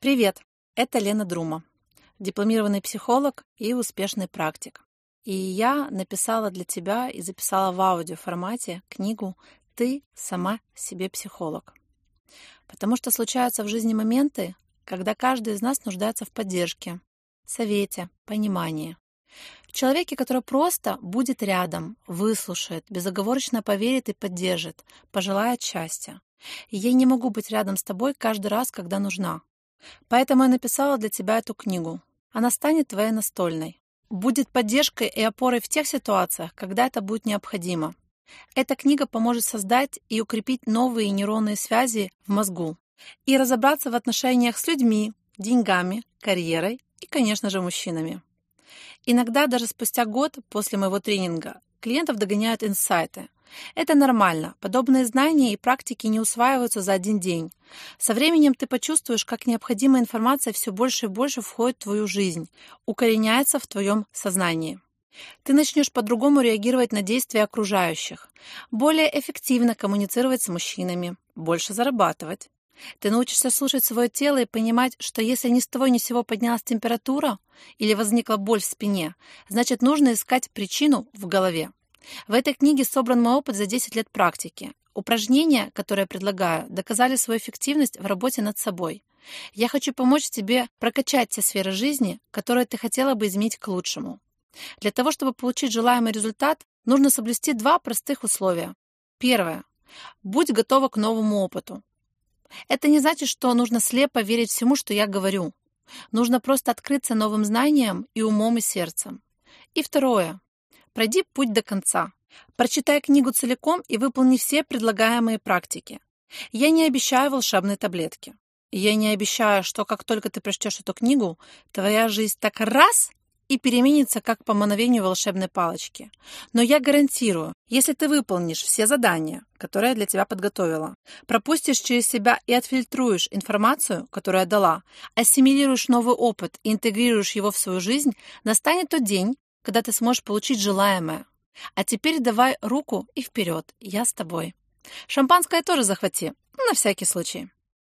Привет, это Лена Друма, дипломированный психолог и успешный практик. И я написала для тебя и записала в аудиоформате книгу «Ты сама себе психолог». Потому что случаются в жизни моменты, когда каждый из нас нуждается в поддержке, совете, понимании. В человеке, который просто будет рядом, выслушает, безоговорочно поверит и поддержит, пожелает счастья. И я не могу быть рядом с тобой каждый раз, когда нужна. Поэтому я написала для тебя эту книгу. Она станет твоей настольной. Будет поддержкой и опорой в тех ситуациях, когда это будет необходимо. Эта книга поможет создать и укрепить новые нейронные связи в мозгу и разобраться в отношениях с людьми, деньгами, карьерой и, конечно же, мужчинами. Иногда даже спустя год после моего тренинга клиентов догоняют инсайты, это нормально. Подобные знания и практики не усваиваются за один день. Со временем ты почувствуешь, как необходимая информация все больше и больше входит в твою жизнь, укореняется в твоем сознании. Ты начнешь по-другому реагировать на действия окружающих, более эффективно коммуницировать с мужчинами, больше зарабатывать. Ты научишься слушать свое тело и понимать, что если ни с того ни с сего поднялась температура или возникла боль в спине, значит нужно искать причину в голове. В этой книге собран мой опыт за 10 лет практики. Упражнения, которые я предлагаю, доказали свою эффективность в работе над собой. Я хочу помочь тебе прокачать те сферы жизни, которые ты хотела бы изменить к лучшему. Для того, чтобы получить желаемый результат, нужно соблюсти два простых условия. Первое. Будь готова к новому опыту. Это не значит, что нужно слепо верить всему, что я говорю. Нужно просто открыться новым знаниям и умом, и сердцем. И второе. Пройди путь до конца. Прочитай книгу целиком и выполни все предлагаемые практики. Я не обещаю волшебной таблетки. Я не обещаю, что как только ты прочтешь эту книгу, твоя жизнь так раз и переменится, как по мановению волшебной палочки. Но я гарантирую, если ты выполнишь все задания, которые я для тебя подготовила, пропустишь через себя и отфильтруешь информацию, которую я дала, ассимилируешь новый опыт и интегрируешь его в свою жизнь, настанет тот день, когда ты сможешь получить желаемое. А теперь давай руку и вперед, я с тобой. Шампанское тоже захвати, на всякий случай.